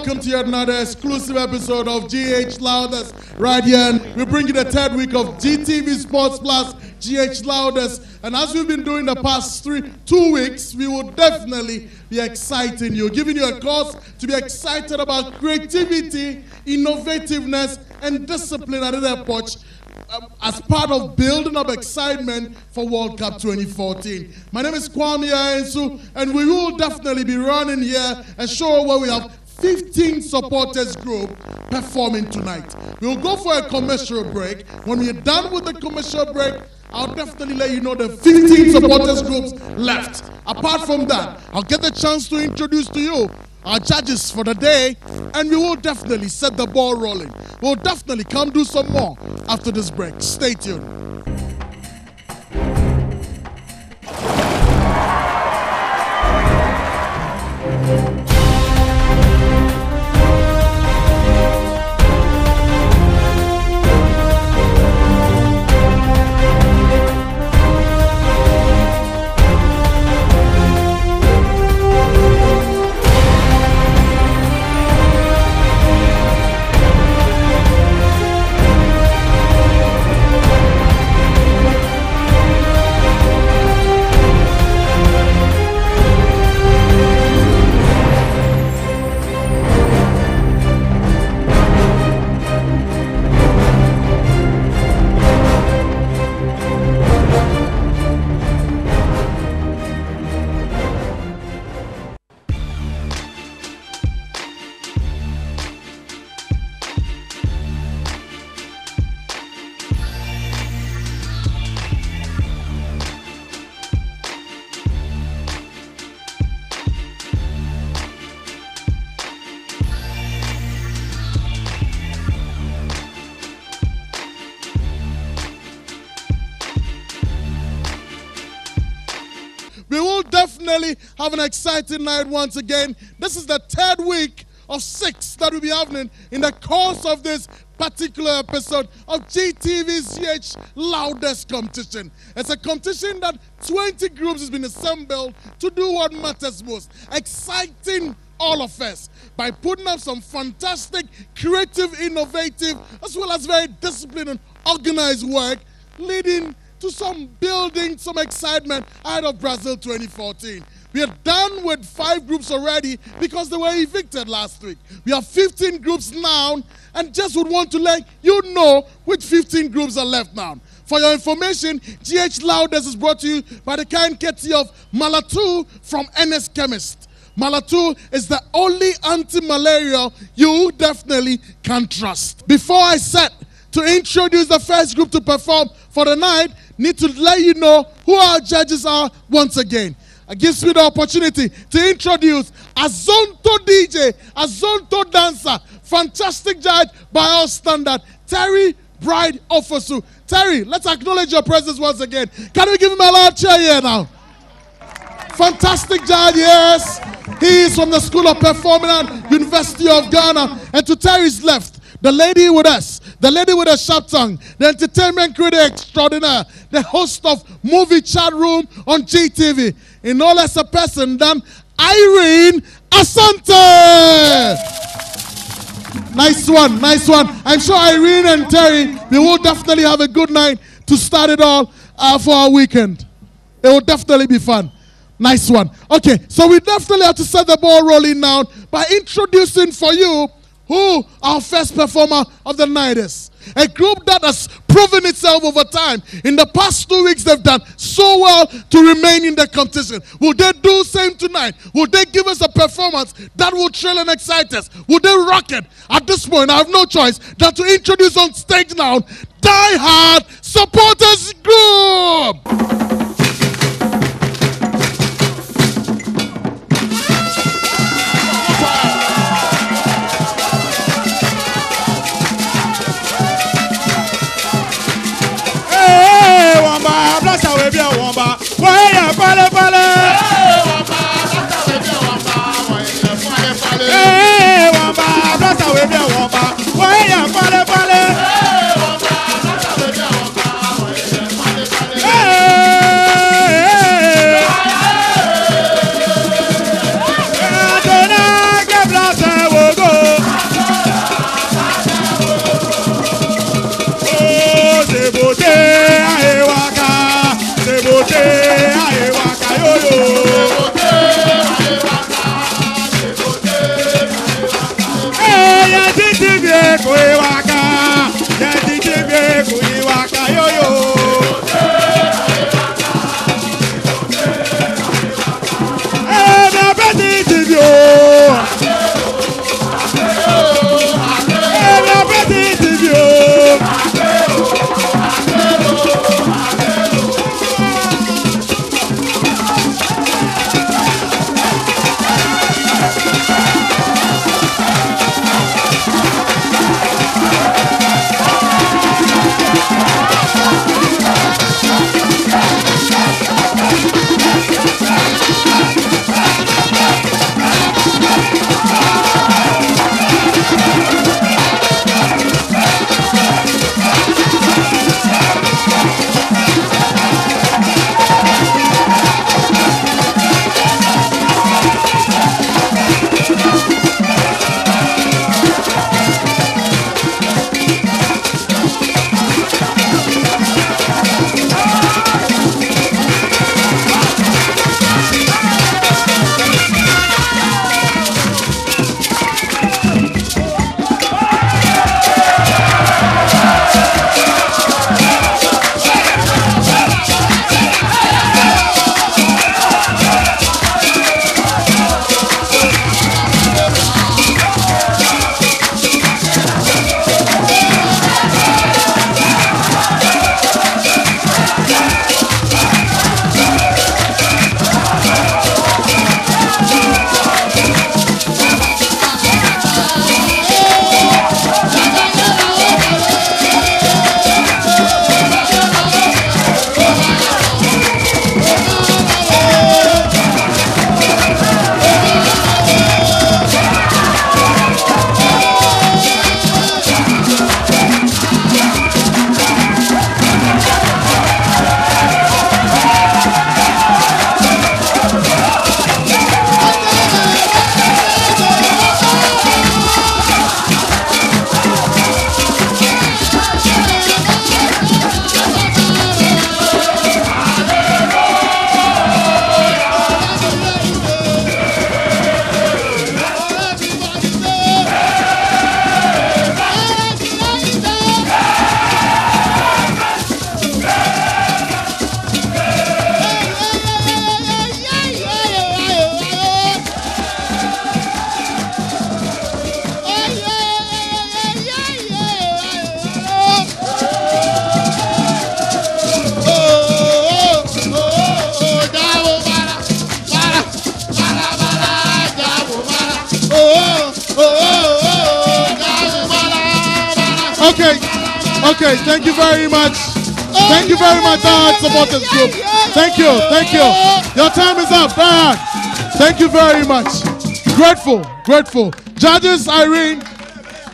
Welcome to yet another exclusive episode of GH Loudest right here. And we bring you the third week of GTV Sports Plus, GH Loudest. And as we've been doing the past three, two weeks, we will definitely be exciting you, giving you a cause to be excited about creativity, innovativeness, and discipline at the airport um, as part of building up excitement for World Cup 2014. My name is Kwame Ayensu, and we will definitely be running here and show where we have 15 supporters group performing tonight. We'll go for a commercial break. When we're done with the commercial break, I'll definitely let you know the 15 supporters groups left. Apart from that, I'll get the chance to introduce to you our judges for the day, and we will definitely set the ball rolling. We'll definitely come do some more after this break. Stay tuned. Definitely have an exciting night once again. This is the third week of six that will be happening in the course of this particular episode of GTV's Loudest Competition. It's a competition that 20 groups has been assembled to do what matters most, exciting all of us by putting up some fantastic, creative, innovative, as well as very disciplined and organized work, leading to some building, some excitement out of Brazil 2014. We are done with five groups already because they were evicted last week. We have 15 groups now, and just would want to let you know which 15 groups are left now. For your information, GH Loudest is brought to you by the kind courtesy of Malatu from NS Chemist. Malatu is the only anti-malarial you definitely can trust. Before I set to introduce the first group to perform for the night, need to let you know who our judges are once again. It gives me the opportunity to introduce Azonto DJ, Azonto dancer, fantastic judge by all standard, Terry Bride Ofosu. Terry, let's acknowledge your presence once again. Can we give him a loud cheer here now? Fantastic judge, yes. He is from the School of Performing Arts, University of Ghana. And to Terry's left, the lady with us, the lady with a sharp tongue, the entertainment critic extraordinaire, the host of Movie Chat Room on GTV, in no less a person than Irene Asante. Nice one, nice one. I'm sure Irene and Terry, we will definitely have a good night to start it all uh, for our weekend. It will definitely be fun. Nice one. Okay, so we definitely have to set the ball rolling now by introducing for you who our first performer of the night is. A group that has proven itself over time. In the past two weeks, they've done so well to remain in the competition. Will they do same tonight? Will they give us a performance that will thrill and excite us? Will they rock it? At this point, I have no choice than to introduce on stage now Die Hard Supporters Group. vale, vale. Thank you very much. Grateful, grateful. Judges Irene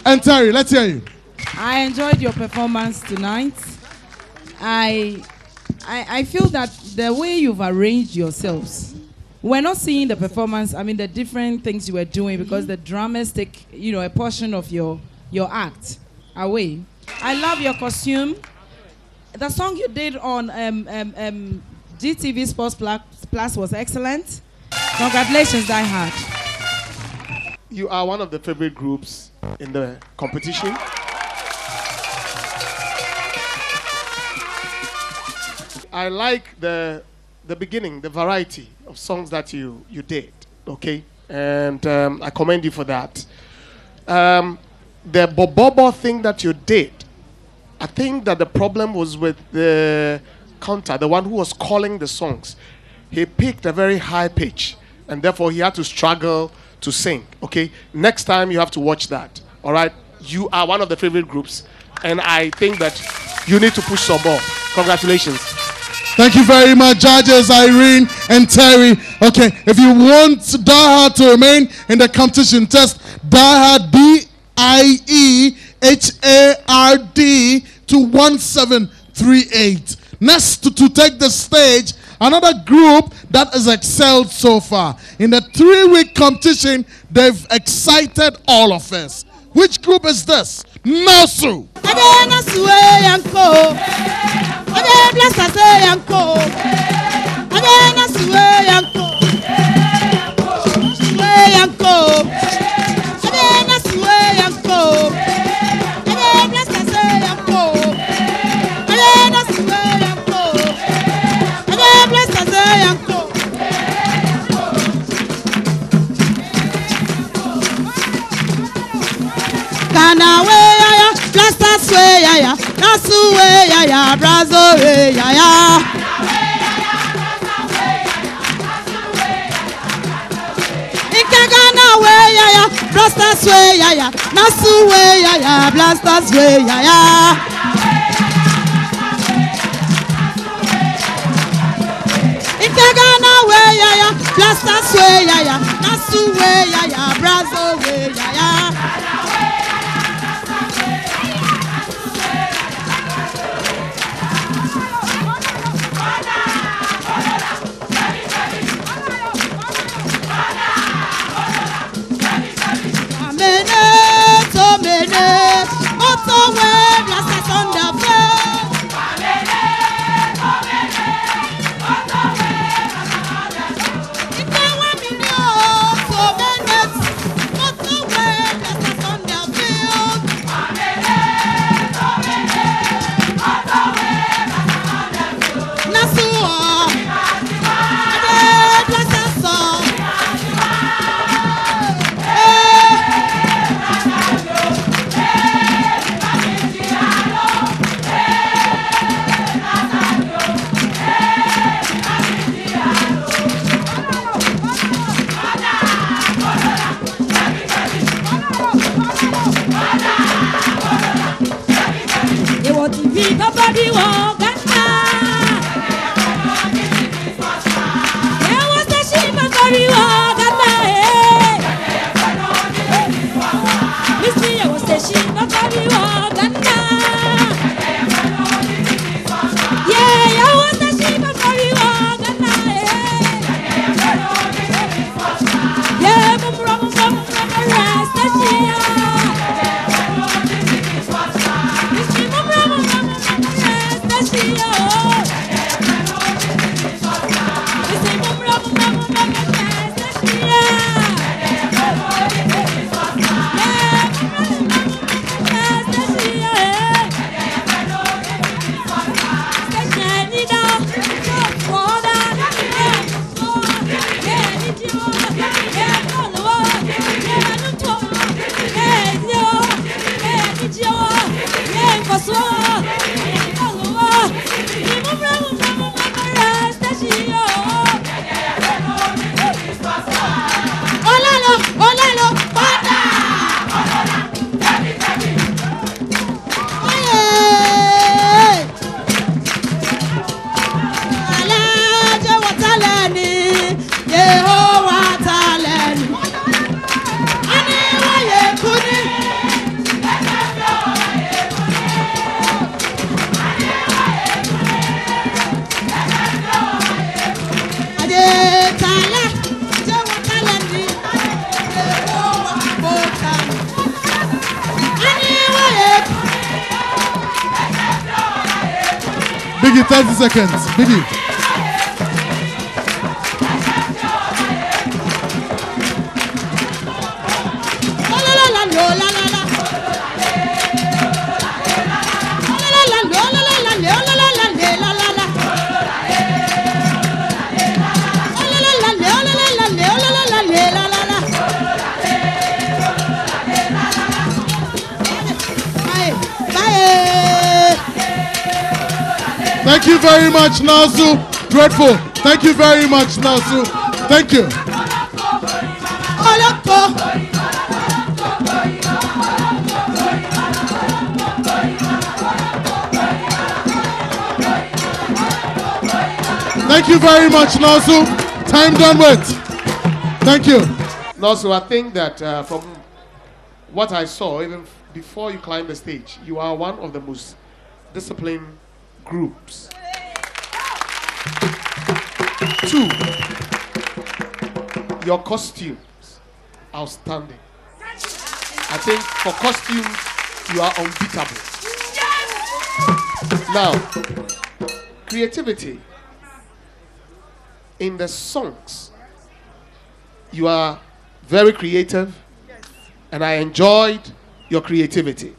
and Terry, let's hear you. I enjoyed your performance tonight. I, I, I feel that the way you've arranged yourselves, we're not seeing the performance. I mean, the different things you were doing because the drummers take, you know, a portion of your your act away. I love your costume. The song you did on um, um, um, GTV Sports Plus, Plus was excellent. Congratulations, Die Hard. You are one of the favorite groups in the competition. I like the the beginning, the variety of songs that you you did. Okay, and um, I commend you for that. Um, the bobobo thing that you did, I think that the problem was with the counter, the one who was calling the songs. He picked a very high pitch, and therefore he had to struggle to sing. Okay, next time you have to watch that. All right, you are one of the favorite groups, and I think that you need to push some more. Congratulations. Thank you very much, judges Irene and Terry. Okay, if you want Hard to remain in the competition, test Hard D I E H A R D to 1738. Next to, to take the stage, another group that has excelled so far. In the three week competition, they've excited all of us. Which group is this? Nasu. Kana we ya blessa swe ya nasu we ya brazo we ya ya. Ikagana we ya blasters we ya nasu we ya blasters we ya ya. Ikagana we ya blasters we ya nasu we ya brazo we ya ya. 30 seconds. Biggie. Much, Nasu. Dreadful. Thank you very much, Nasu. Thank you. Thank you very much, Nasu. Time done with. Thank you. And also, I think that uh, from what I saw, even before you climb the stage, you are one of the most disciplined groups. Two, your costumes, outstanding. I think for costumes, you are unbeatable. Now, creativity in the songs you are very creative and I enjoyed your creativity.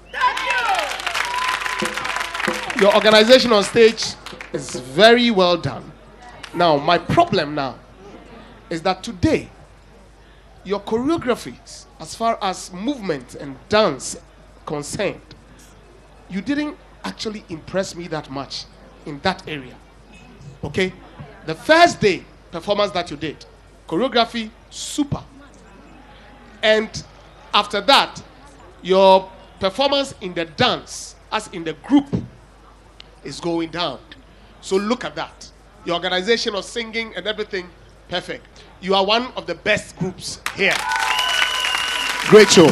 Your organization on stage is very well done. Now, my problem now is that today, your choreographies, as far as movement and dance concerned, you didn't actually impress me that much in that area. Okay? The first day performance that you did, choreography, super. And after that, your performance in the dance, as in the group, is going down. So look at that. Your organization of singing and everything, perfect. You are one of the best groups here. Great show.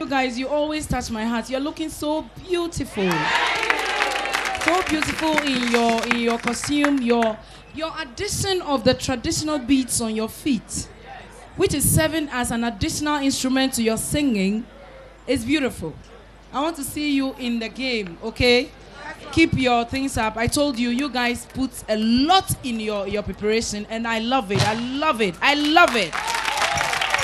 You guys, you always touch my heart. You're looking so beautiful. So beautiful in your in your costume, your your addition of the traditional beats on your feet, which is serving as an additional instrument to your singing, is beautiful. I want to see you in the game, okay? Keep your things up. I told you, you guys put a lot in your, your preparation, and I love it. I love it. I love it.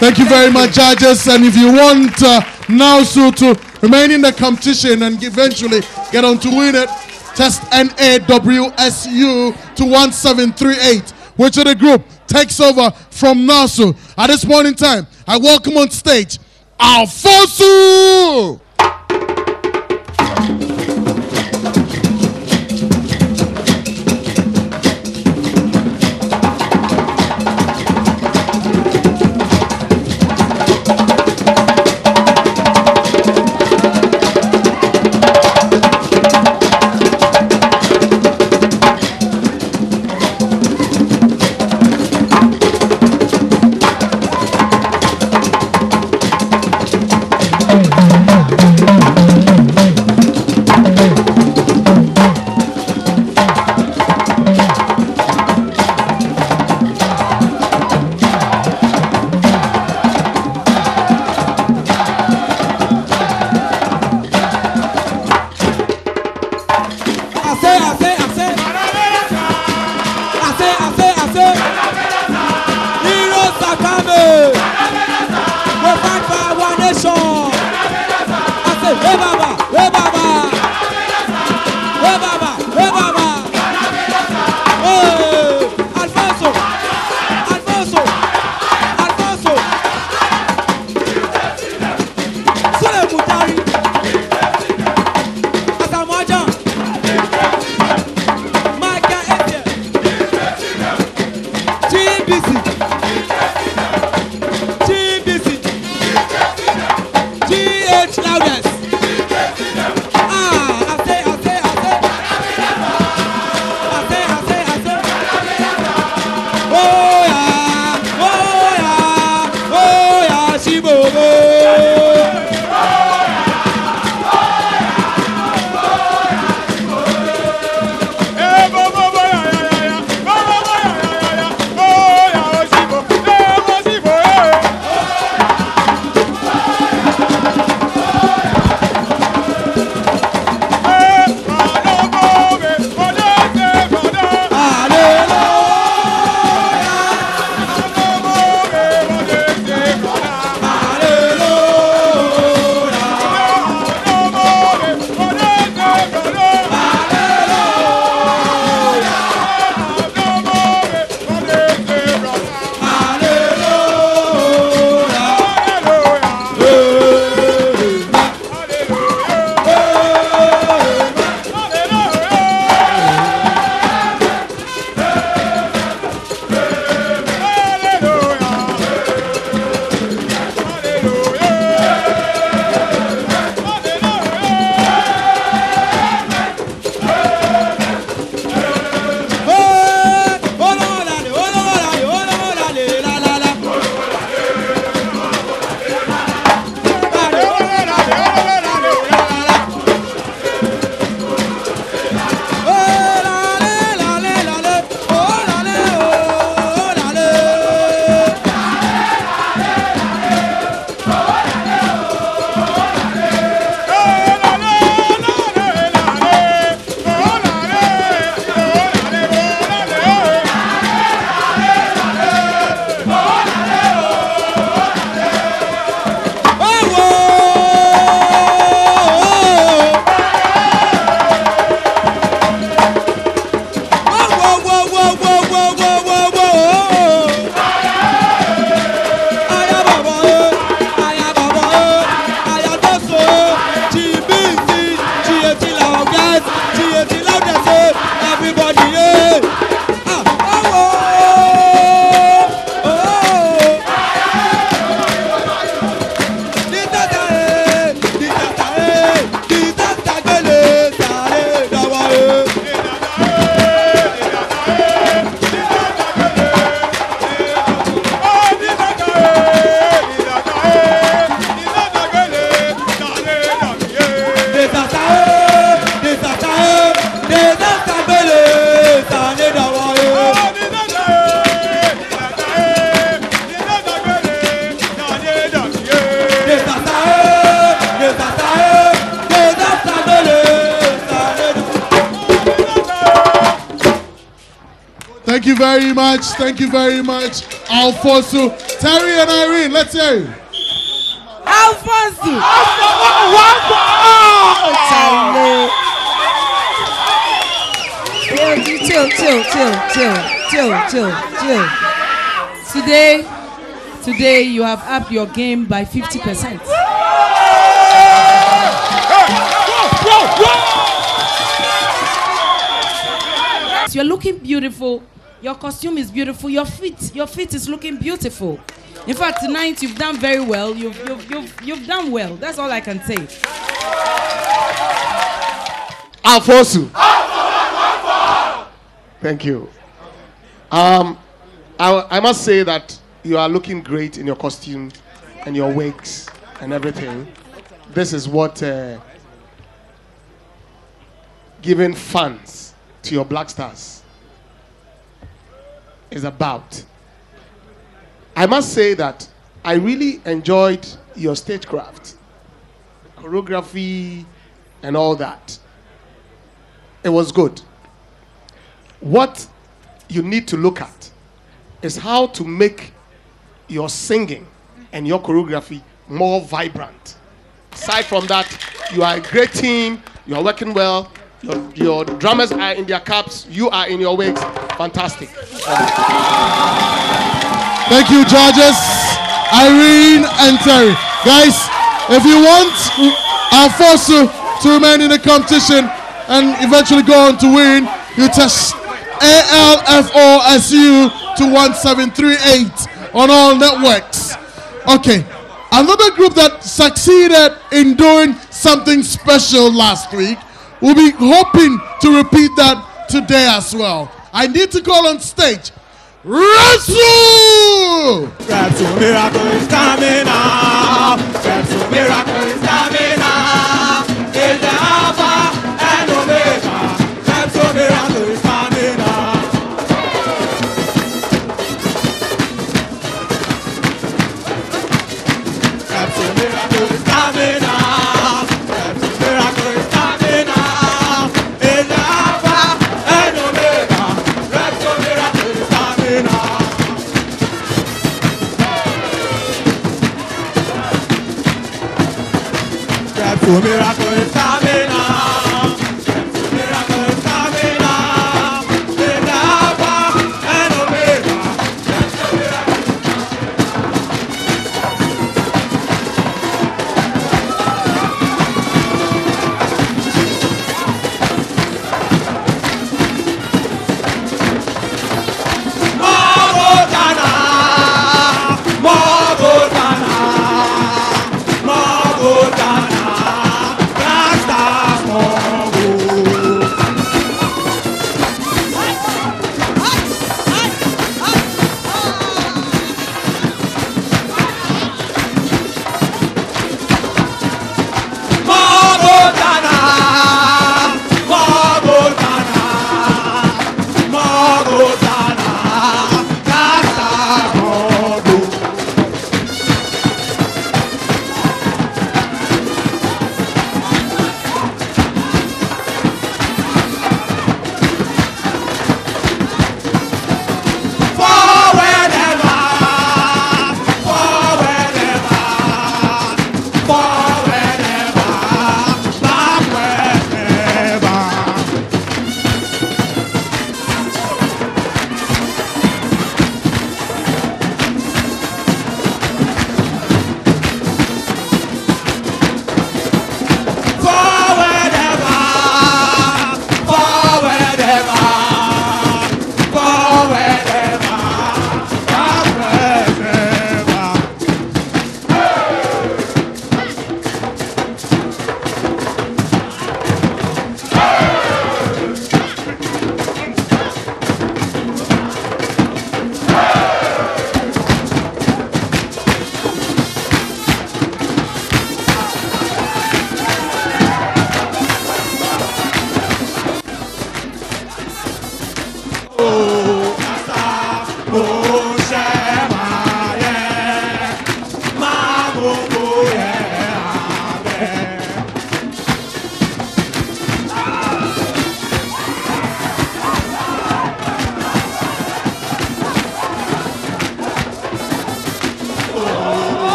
Thank you very much, judges. And if you want uh, Nausu to remain in the competition and eventually get on to win it, test NAWSU to 1738, which of the group takes over from Nausu. At this point in time, I welcome on stage Alfosu! Thank you very much. Alfosu, Terry, and Irene. Let's hear you. Alfosu. Chill, chill, chill, chill, chill, chill, chill, chill. Today, today you have upped your game by 50%. You're looking beautiful. Your costume is beautiful. Your feet, your feet is looking beautiful. In fact, tonight you've done very well. You've, you've, you've, you've done well. That's all I can say. Alfosu. Thank you. Um, I, I must say that you are looking great in your costume and your wigs and everything. This is what uh, giving fans to your black stars is about. I must say that I really enjoyed your stagecraft, choreography, and all that. It was good. What you need to look at is how to make your singing and your choreography more vibrant. Aside from that, you are a great team, you are working well, your, your drummers are in their caps, you are in your wigs. Fantastic. Thank you, judges, Irene and Terry. Guys, if you want Alfosu to remain in the competition and eventually go on to win, you text ALFOSU to 1738 on all networks. Okay, another group that succeeded in doing something special last week will be hoping to repeat that today as well. I need to call on stage. Wrestle! Miracle is coming some miracle is coming the Grab some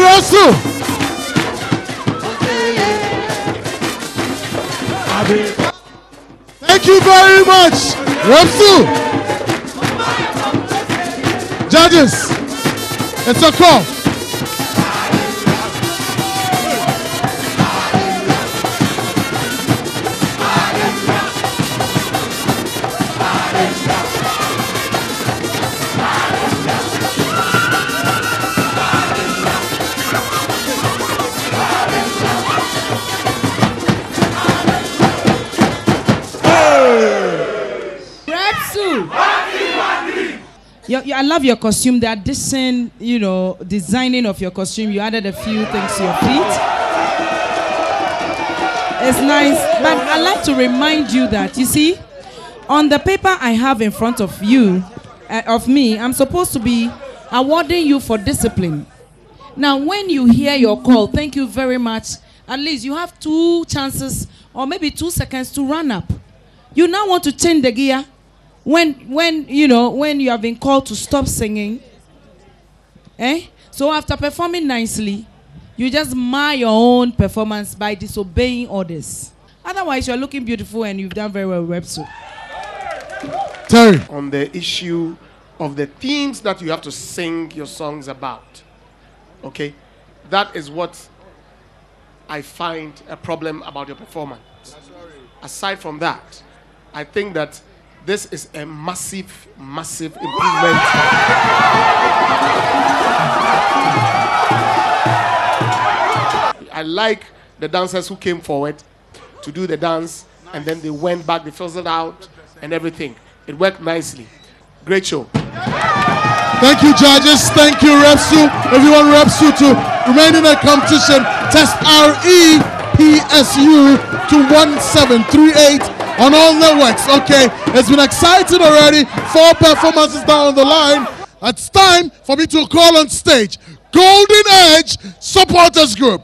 You, Thank you very much, Repsu. Judges, it's a call. Your- I love your costume. The addition, you know, designing of your costume. You added a few things to your feet. It's nice, but I'd like to remind you that you see, on the paper I have in front of you, uh, of me, I'm supposed to be awarding you for discipline. Now, when you hear your call, thank you very much. At least you have two chances or maybe two seconds to run up. You now want to change the gear when when you know when you have been called to stop singing. Eh? So after performing nicely, you just mar your own performance by disobeying orders. Otherwise, you're looking beautiful and you've done very well, Repsu. Terry. on the issue of the themes that you have to sing your songs about. Okay? That is what I find a problem about your performance. Aside from that, I think that this is a massive, massive improvement. I like the dancers who came forward to do the dance and then they went back, they fizzled out and everything. It worked nicely. Great show. Thank you, judges. Thank you, Repsu. Everyone, Repsu to remain in the competition. Test R E P S U to 1738 on all networks. Okay, it's been exciting already. Four performances down the line. It's time for me to call on stage Golden Edge Supporters Group.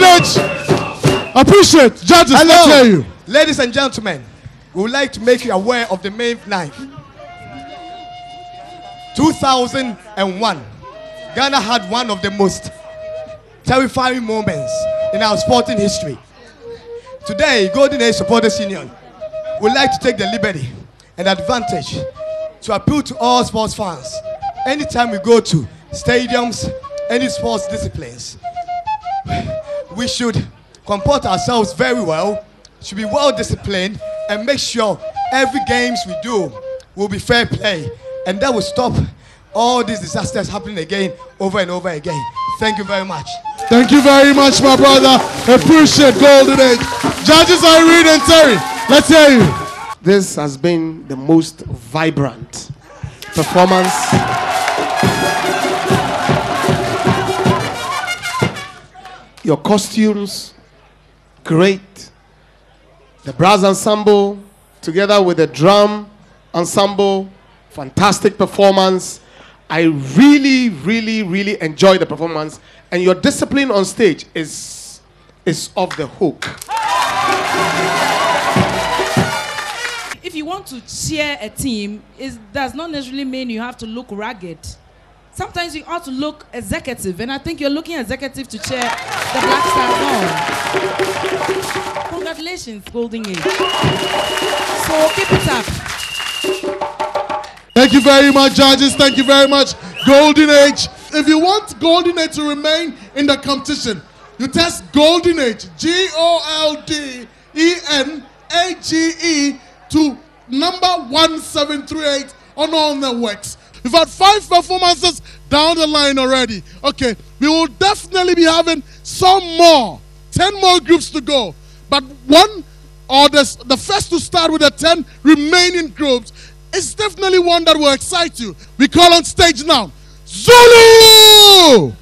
Much, Appreciate judges. Hear you. Ladies and gentlemen, we would like to make you aware of the May 9th. 2001, Ghana had one of the most terrifying moments in our sporting history. Today, Golden Age Supporters Union would like to take the liberty and advantage to appeal to all sports fans. Anytime we go to stadiums, any sports disciplines, we should comport ourselves very well, should be well disciplined, and make sure every games we do will be fair play, and that will stop all these disasters happening again over and over again. Thank you very much. Thank you very much, my brother. Appreciate Golden Age. Judges Irene and Terry. Let's hear you. This has been the most vibrant performance. Your costumes, great. The brass ensemble, together with the drum ensemble, fantastic performance. I really, really, really enjoy the performance, and your discipline on stage is is off the hook. if you want to cheer a team, it does not necessarily mean you have to look ragged. Sometimes you ought to look executive, and I think you're looking executive to chair the Black Stars on. Congratulations, Golden Age. So keep it up. Thank you very much, judges. Thank you very much, Golden Age. If you want Golden Age to remain in the competition, you test Golden Age, G O L D E N A G E, to number 1738 on all networks. We've had five performances down the line already. Okay, we will definitely be having some more, 10 more groups to go. But one or the, the first to start with the 10 remaining groups is definitely one that will excite you. We call on stage now Zulu!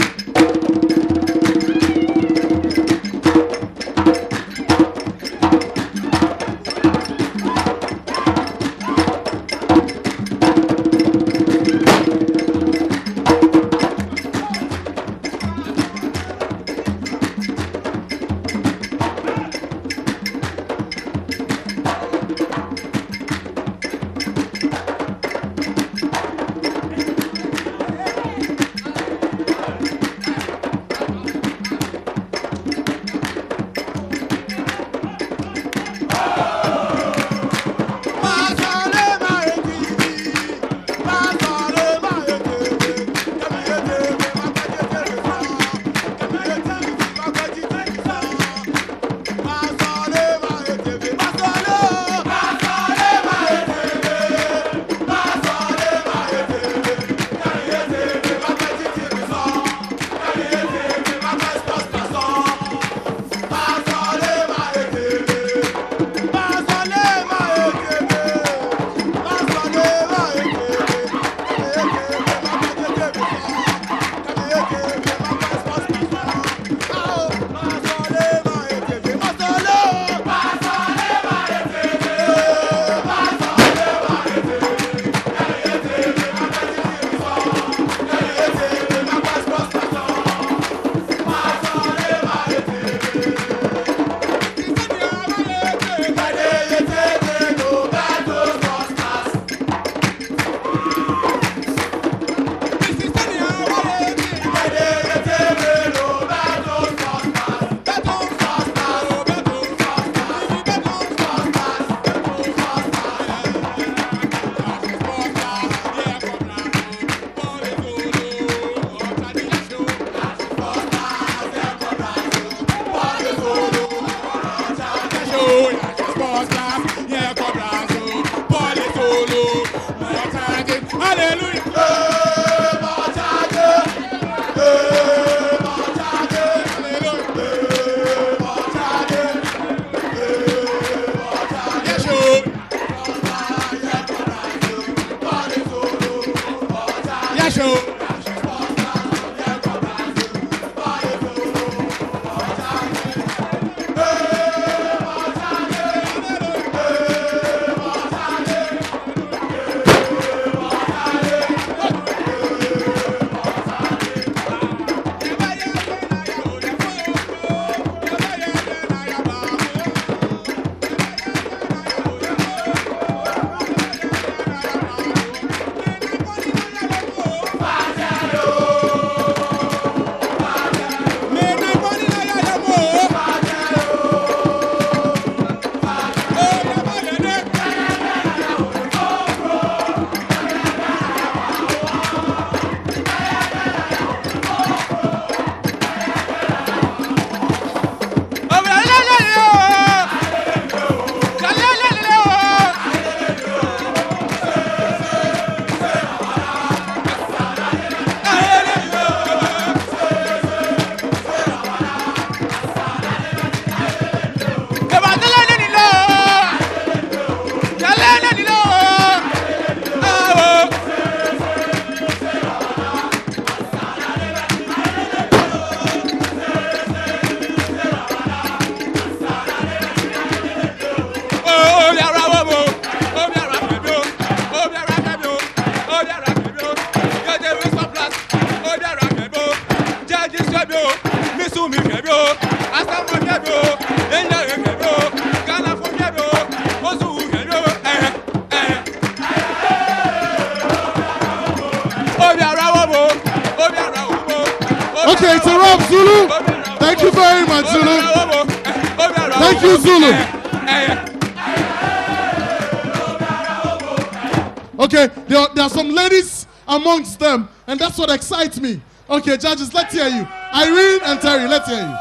Amongst them, and that's what excites me. Okay, judges, let's hear you. Irene and Terry, let's hear you.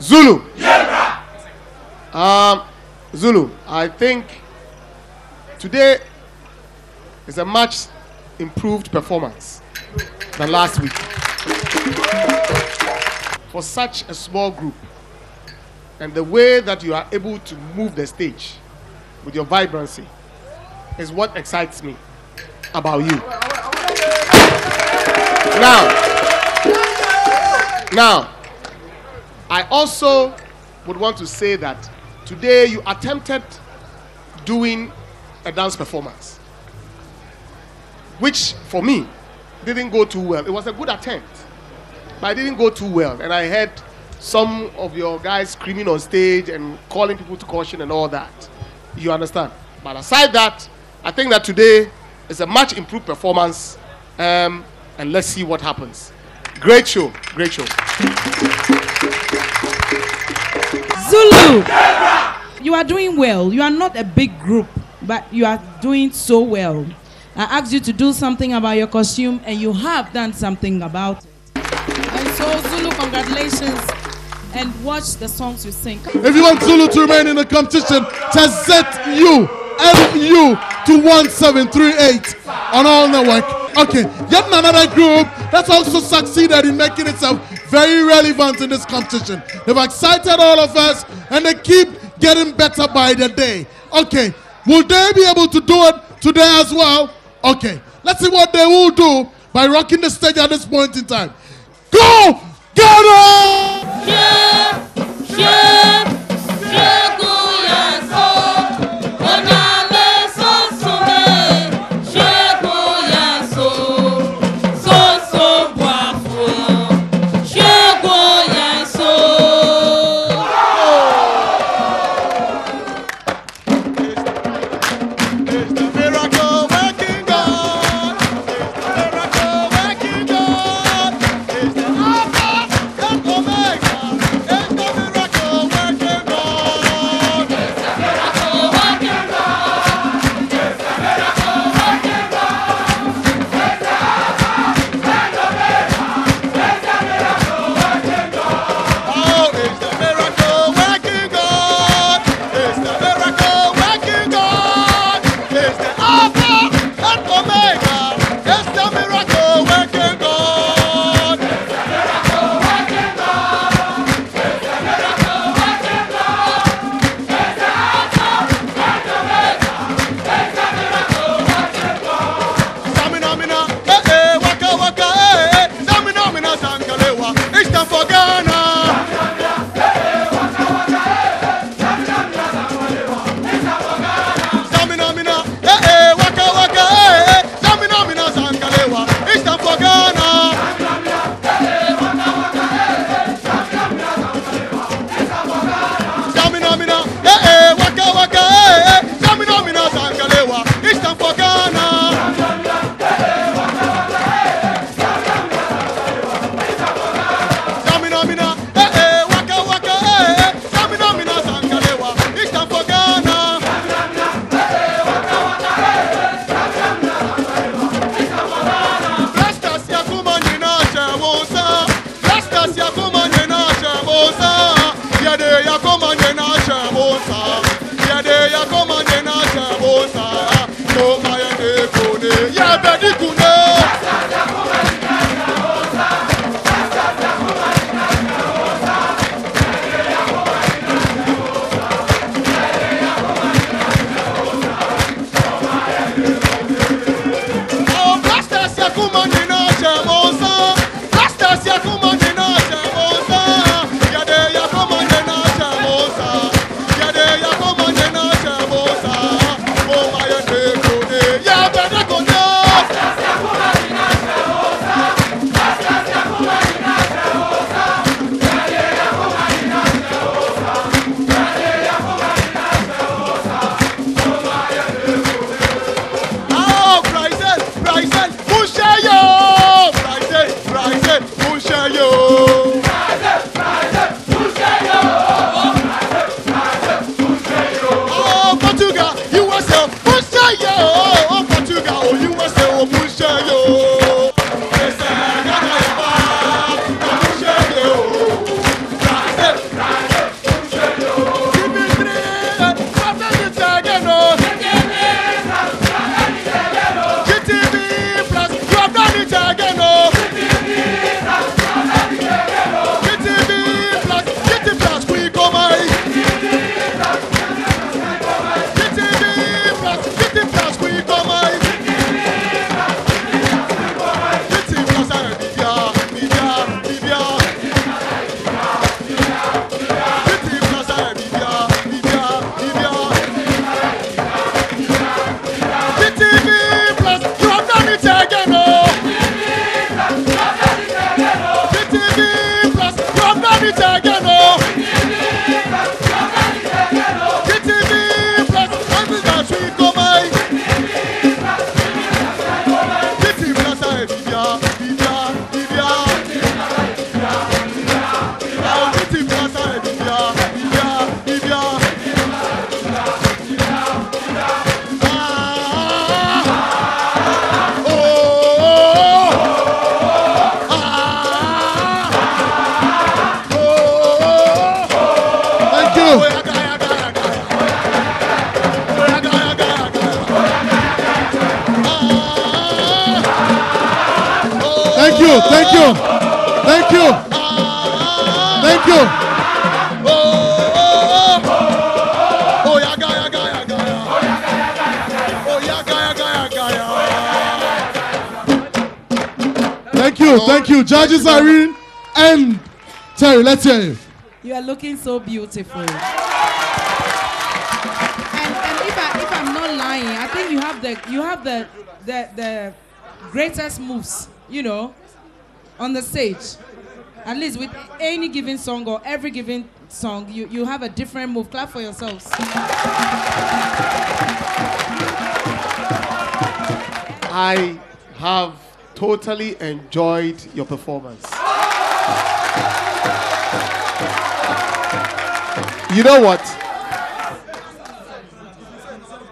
Zulu. Um, Zulu, I think today is a much improved performance than last week. For such a small group, and the way that you are able to move the stage with your vibrancy is what excites me about you. Now, now, I also would want to say that today you attempted doing a dance performance, which for me didn't go too well. It was a good attempt, but it didn't go too well. And I heard some of your guys screaming on stage and calling people to caution and all that. You understand? But aside that, I think that today is a much improved performance, um, and let's see what happens. Great show, great show. Zulu, you are doing well. You are not a big group, but you are doing so well. I asked you to do something about your costume, and you have done something about it. And so, Zulu, congratulations, and watch the songs you sing. If you want Zulu to remain in the competition, just ZU LU to 1738 on all network. Okay, yet another group that's also succeeded in making itself very relevant in this competition. They've excited all of us and they keep getting better by the day. Okay, will they be able to do it today as well? Okay, let's see what they will do by rocking the stage at this point in time. Go! Get it! It's Terry, let's hear you. You are looking so beautiful. And, and if, I, if I'm not lying, I think you have the you have the the, the greatest moves, you know, on the stage. At least with any given song or every given song, you, you have a different move. Clap for yourselves. I have totally enjoyed your performance. You know what?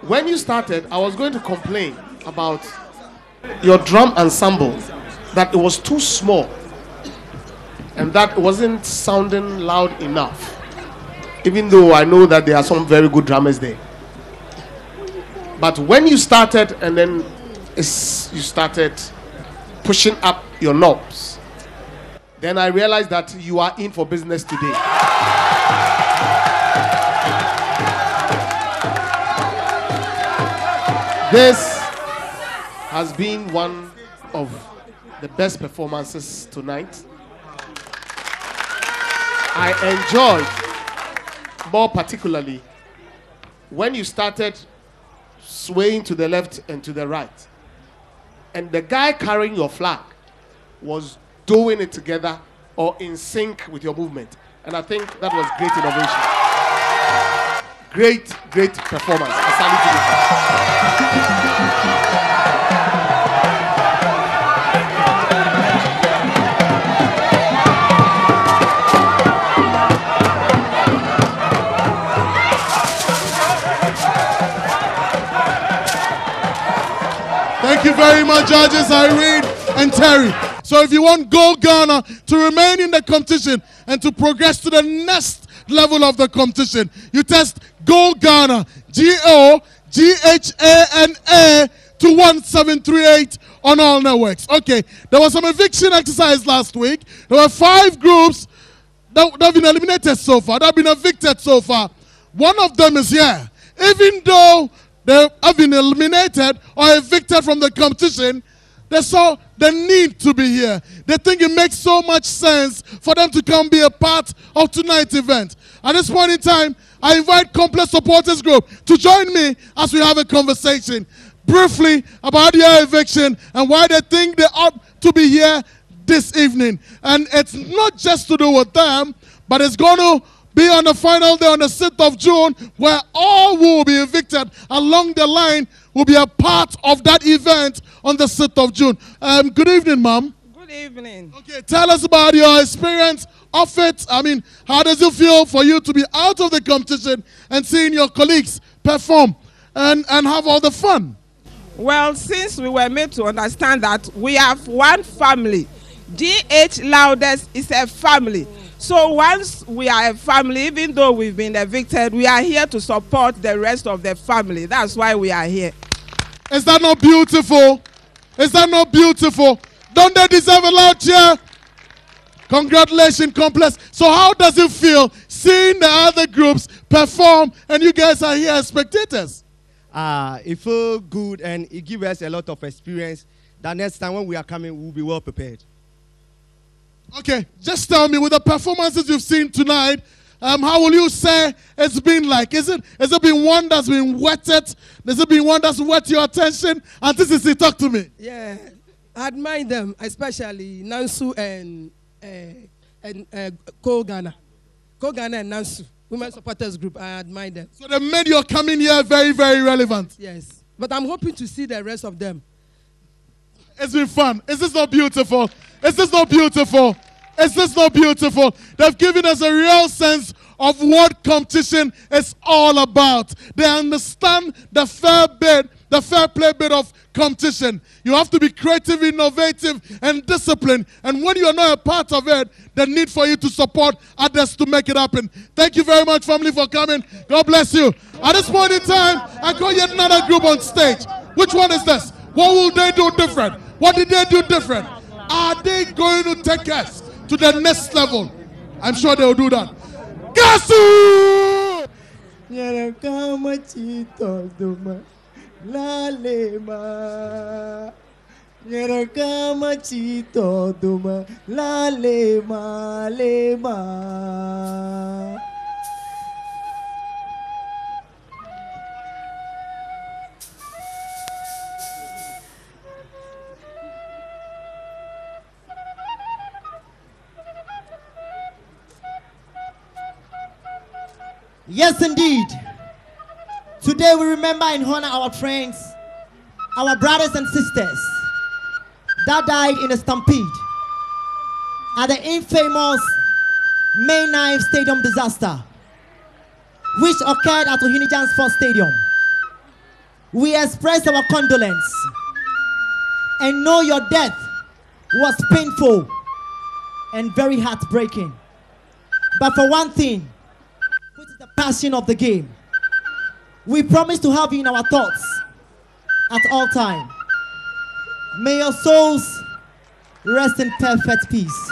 When you started, I was going to complain about your drum ensemble that it was too small and that it wasn't sounding loud enough. Even though I know that there are some very good drummers there. But when you started and then you started pushing up your knobs, then I realized that you are in for business today. This has been one of the best performances tonight. I enjoyed more particularly when you started swaying to the left and to the right. And the guy carrying your flag was doing it together or in sync with your movement. And I think that was great innovation. Great, great performance. I salute you. Thank you very much, judges Irene and Terry. So, if you want Go Ghana to remain in the competition and to progress to the next level of the competition, you test Go Ghana, G O G H A N A to 1738 on all networks. Okay, there was some eviction exercise last week. There were five groups that, that have been eliminated so far, that have been evicted so far. One of them is here. Even though they have been eliminated or evicted from the competition, they saw the need to be here. They think it makes so much sense for them to come be a part of tonight's event. At this point in time, I invite Complex Supporters Group to join me as we have a conversation briefly about their eviction and why they think they ought to be here this evening. And it's not just to do with them, but it's going to be on the final day on the 6th of June where all who will be evicted along the line will be a part of that event on the 6th of June. Um, good evening, Mom. Good evening. Okay, tell us about your experience of it. I mean, how does it feel for you to be out of the competition and seeing your colleagues perform and, and have all the fun? Well, since we were made to understand that we have one family, GH Loudest is a family. So once we are a family, even though we've been evicted, we are here to support the rest of the family. That's why we are here. Is that not beautiful? Is that not beautiful? Don't they deserve a loud cheer? Congratulations, Complex. So, how does it feel seeing the other groups perform and you guys are here as spectators? uh, it feel good and it give us a lot of experience that next time when we are coming we'll be well prepared Okay, just tell me with the performances you've seen tonight, um, how will you say it's been like? Is it has it been one that's been wetted? Has it been one that's whet your attention? And this is it. Talk to me. Yeah, I admire them, especially Nansu and uh, and uh, Go Ghana, Go Ghana and Nansu, Women Supporters Group. I admire them. So they made your coming here very, very relevant. Yes, but I'm hoping to see the rest of them. It's been fun. Is this not beautiful? Is this not beautiful? Is this not beautiful? They've given us a real sense of what competition is all about. They understand the fair bit, the fair play bit of competition. You have to be creative, innovative, and disciplined. And when you are not a part of it, the need for you to support others to make it happen. Thank you very much, family, for coming. God bless you. At this point in time, I call yet another group on stage. Which one is this? What will they do different? What did they do different? Are they going to take us to the next level? I'm sure they'll do that. Gasu! Nyerekama chito duma lema Yes, indeed. Today we remember and honor our friends, our brothers and sisters that died in a stampede at the infamous May 9th Stadium disaster, which occurred at Ohene Djan's First Stadium. We express our condolence and know your death was painful and very heartbreaking. But for one thing, passion of the game. We promise to have you in our thoughts at all time. May your souls rest in perfect peace.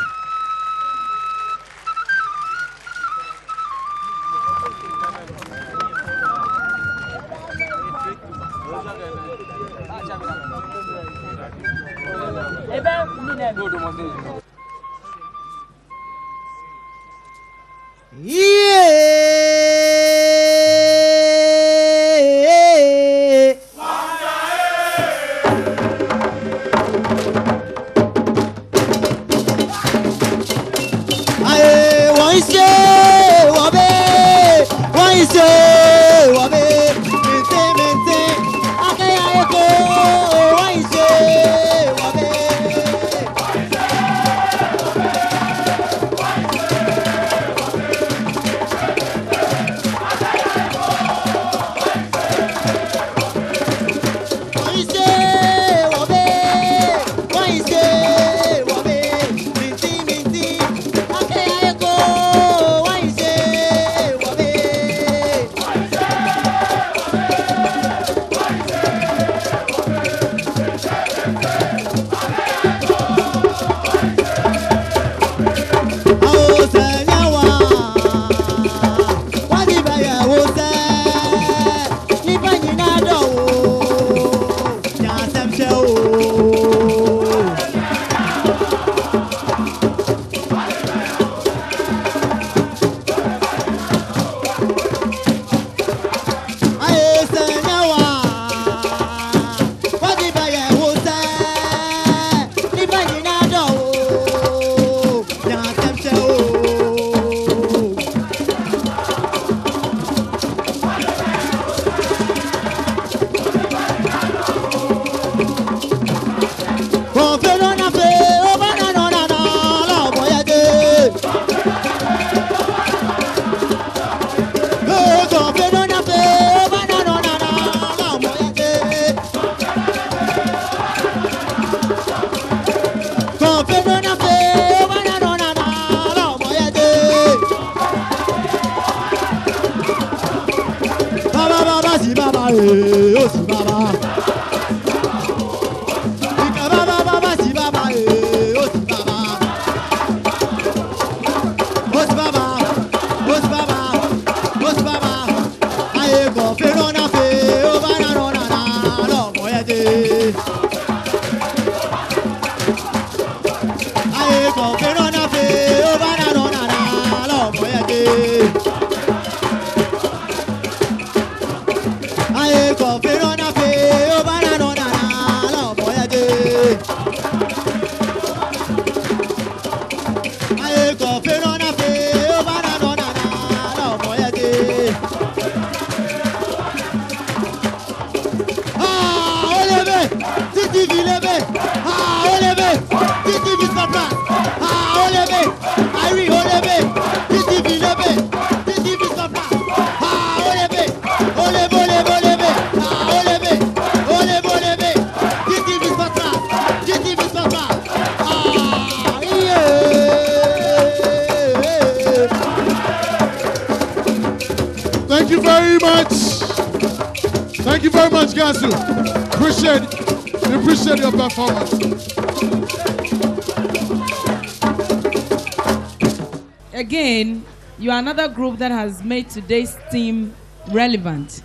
Another group that has made today's theme relevant.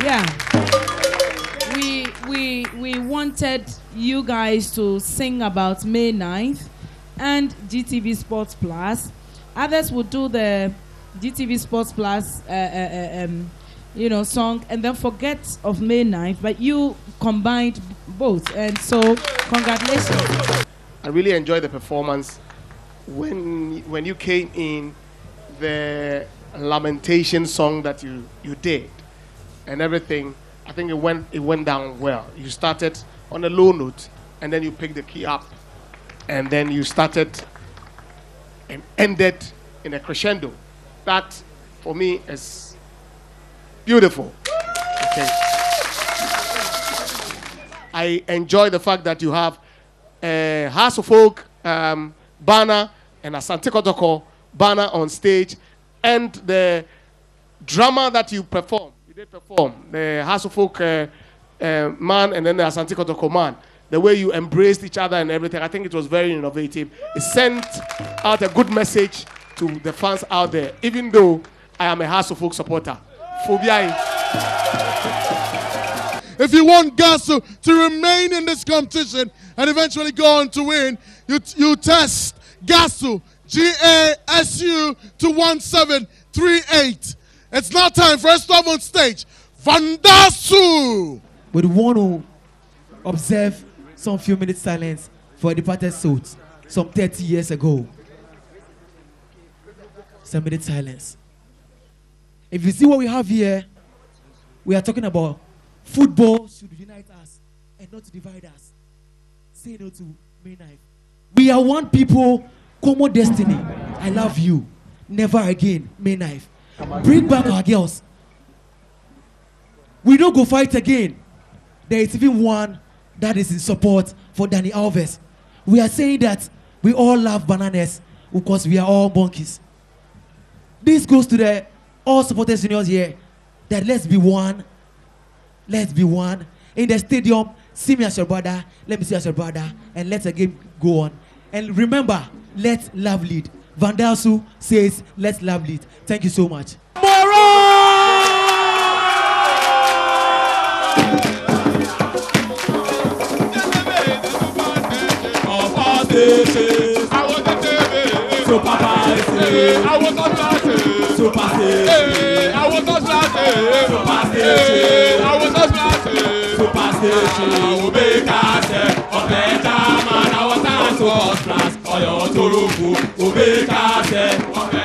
Yeah. We we we wanted you guys to sing about May 9th and GTV Sports Plus. Others would do the GTV Sports Plus uh, uh, uh, um, you know song and then forget of May 9th, but you combined both. And so congratulations. I really enjoyed the performance. When when you came in, the lamentation song that you, you did and everything, I think it went it went down well. You started on a low note and then you picked the key up and then you started and ended in a crescendo. That for me is beautiful. Okay. I enjoy the fact that you have a Hearts of Oak um, banner and a Asante Kotoko banner on stage, and the drama that you perform. You did perform the of Oak uh, uh, man and then the Asante Kotoko man. The way you embraced each other and everything, I think it was very innovative. It sent out a good message to the fans out there, even though I am a of Oak supporter. Phobia. If you want Gasu to remain in this competition and eventually go on to win, you, you test Gasu, G A S U, to 1738. It's now time for us to on stage Vandasu. We want to observe some few minutes silence for departed souls some 30 years ago. Some minute silence. If you see what we have here, we are talking about football should unite us and not divide us. Say no to knife. We are one people, common destiny. I love you. Never again, May 9th. Bring back our girls. We don't go fight again. There is even one that is in support for Dani Alves. We are saying that we all love bananas because we are all monkeys. This goes to the all supporters unions here that let's be one. Let's be one. In the stadium, see me as your brother. Let me see you as your brother. And let the game go on. And remember, let love lead. Vandalsu says, let love lead. Thank you so much. So papa is I was not laughing. So passé. I was not laughing. So passé. I was not laughing. So passé. I will make us a better man. I was not so ọyọ torogo òbí kásẹ ọbẹ.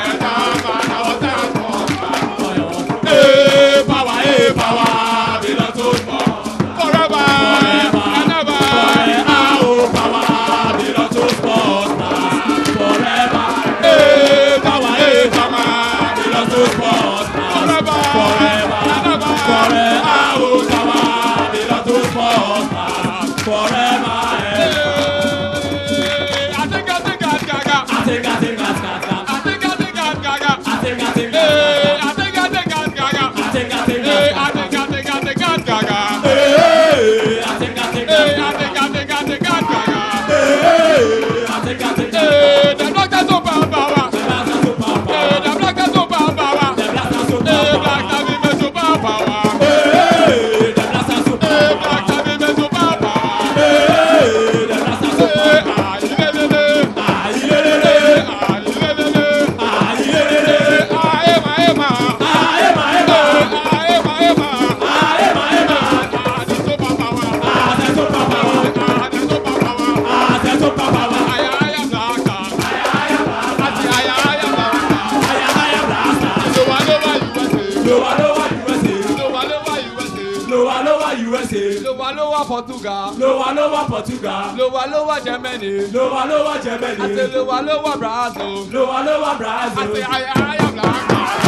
Portugal. Lower, lower Portugal. Lower, lower Germany. Lower, lower Germany. I say lower, lower Brazil. Lower, lower Brazil. I say higher, higher Blanca.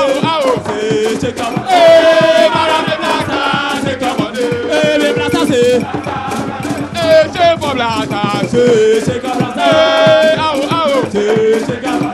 Awo, awo. Say, take your money. Hey, Malame Blasta. Take your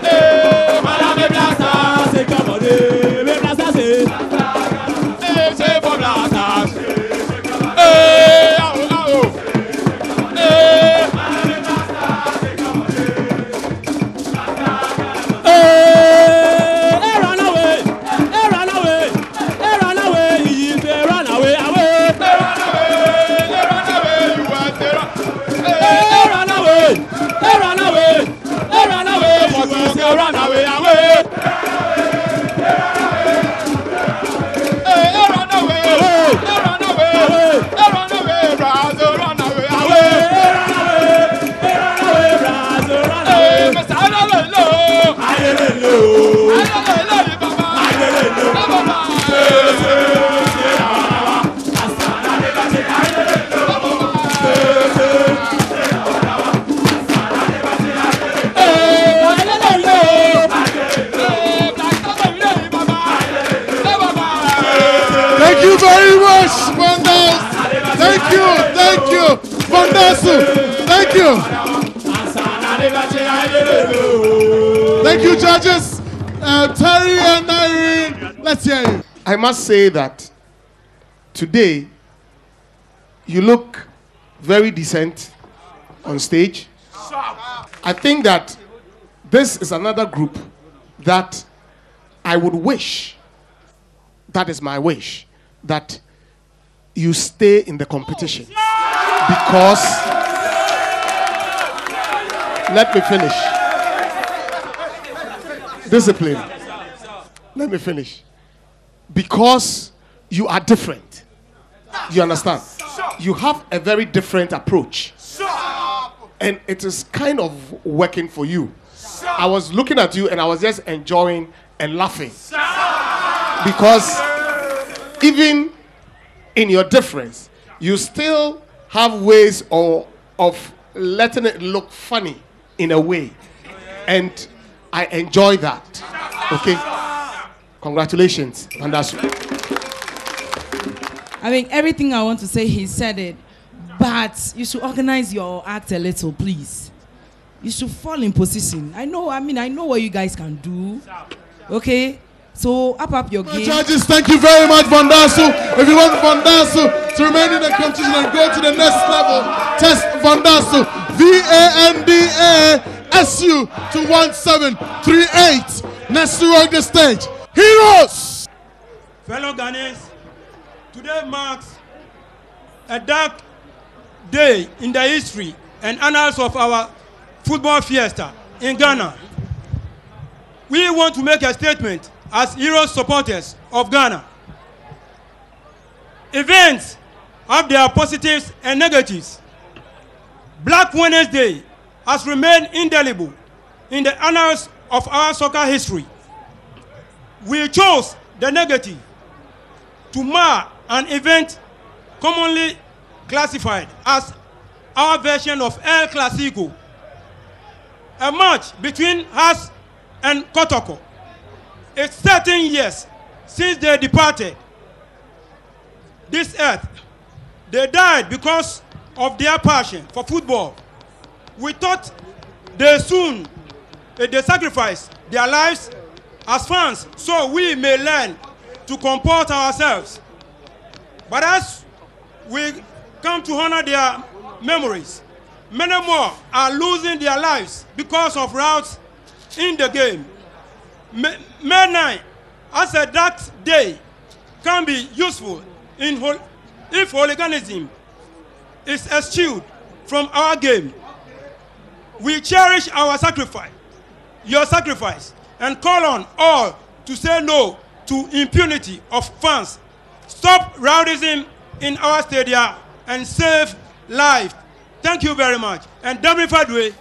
must say that today you look very decent on stage. I think that this is another group that I would wish, that is my wish, that you stay in the competition. Because, let me finish. Discipline. Let me finish because you are different. You understand? You have a very different approach. And it is kind of working for you. I was looking at you and I was just enjoying and laughing. Because even in your difference, you still have ways of, of letting it look funny in a way. And I enjoy that. Okay? Congratulations. And that's I mean, everything I want to say, he said it. But you should organize your act a little, please. You should fall in position. I know, I mean, I know what you guys can do. Okay? So, up up your game. Judges, thank you very much, Vandasu. If you want Vandasu to remain in the competition and go to the next level, test Vandasu. V A N D A S U to 1738. Next to the stage. Heroes! Fellow Ghanaians, today marks a dark day in the history and annals of our football fiesta in Ghana. We want to make a statement as heroes supporters of Ghana. Events have their positives and negatives. Black Wednesday has remained indelible in the annals of our soccer history. We chose the negative to mar an event commonly classified as our version of El Clasico, a match between us and Kotoko. It's 13 years since they departed this earth. They died because of their passion for football. We thought they soon eh, they sacrificed their lives as fans so we may learn to comport ourselves. But as we come to honor their memories, many more are losing their lives because of routes in the game. May May 9, as a dark day, can be useful in hol- if hooliganism is eschewed from our game. We cherish our sacrifice, your sacrifice, and call on all to say no to impunity of fans. Stop rowdyism in our stadia and save lives. Thank you very much. And Dami Fadwe.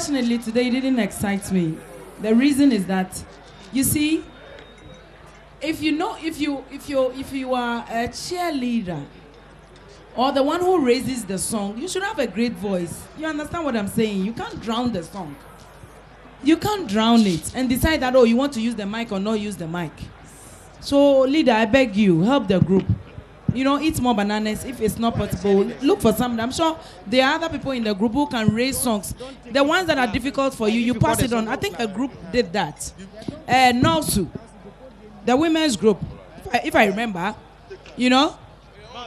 Unfortunately, today didn't excite me. The reason is that, you see, if you know, if you, if you, if you are a cheerleader, or the one who raises the song, you should have a great voice. You understand what I'm saying? You can't drown the song. You can't drown it and decide that oh, you want to use the mic or not use the mic. So, leader, I beg you, help the group. You know, eat more bananas. If it's not possible, look for something. I'm sure there are other people in the group who can raise songs. The ones that are difficult for you, you pass it on. I think a group did that. Uh, Nausu, the women's group, if I, if I remember, you know.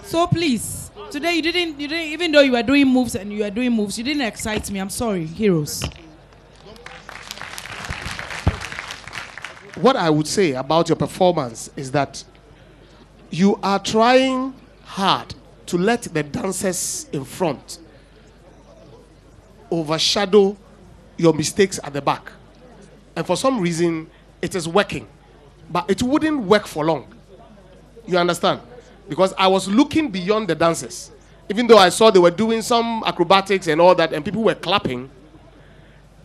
So please, today you didn't, you didn't, even though you were doing moves and you were doing moves, you didn't excite me. I'm sorry, heroes. what I would say about your performance is that you are trying hard to let the dancers in front overshadow your mistakes at the back. And for some reason, it is working. But it wouldn't work for long. You understand? Because I was looking beyond the dancers. Even though I saw they were doing some acrobatics and all that, and people were clapping,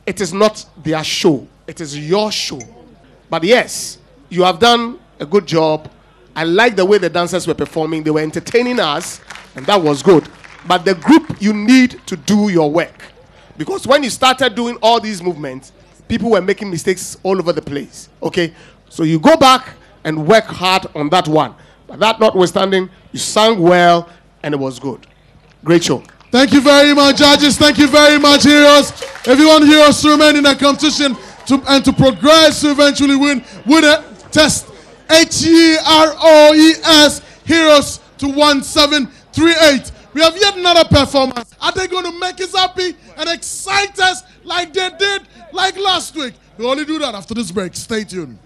it is not their show, it is your show. But yes, you have done a good job. I like the way the dancers were performing. They were entertaining us, and that was good. But the group, you need to do your work. Because when you started doing all these movements, people were making mistakes all over the place. Okay? So you go back and work hard on that one. But that notwithstanding, you sang well and it was good. Great show. Thank you very much, judges. Thank you very much, heroes. If you want heroes to remain in the competition to, and to progress to eventually win, win a test H E R O E S heroes to 1738. We have yet another performance. Are they going to make us happy and excite us like they did like last week? We'll only do that after this break. Stay tuned.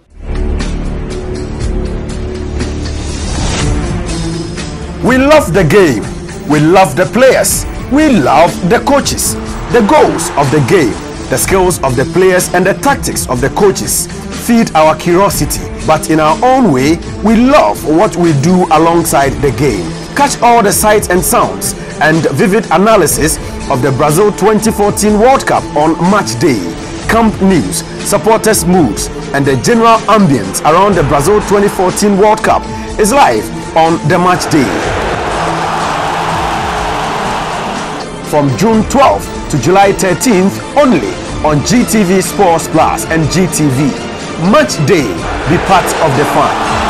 We love the game. We love the players. We love the coaches. The goals of the game, the skills of the players, and the tactics of the coaches feed our curiosity. But in our own way, we love what we do alongside the game. Catch all the sights and sounds and vivid analysis of the Brazil 2014 World Cup on match day. Camp news, supporters' moods, and the general ambience around the Brazil 2014 World Cup is live on the match day. From June 12th to July 13th only on GTV Sports Plus and GTV. Match day, be part of the fun.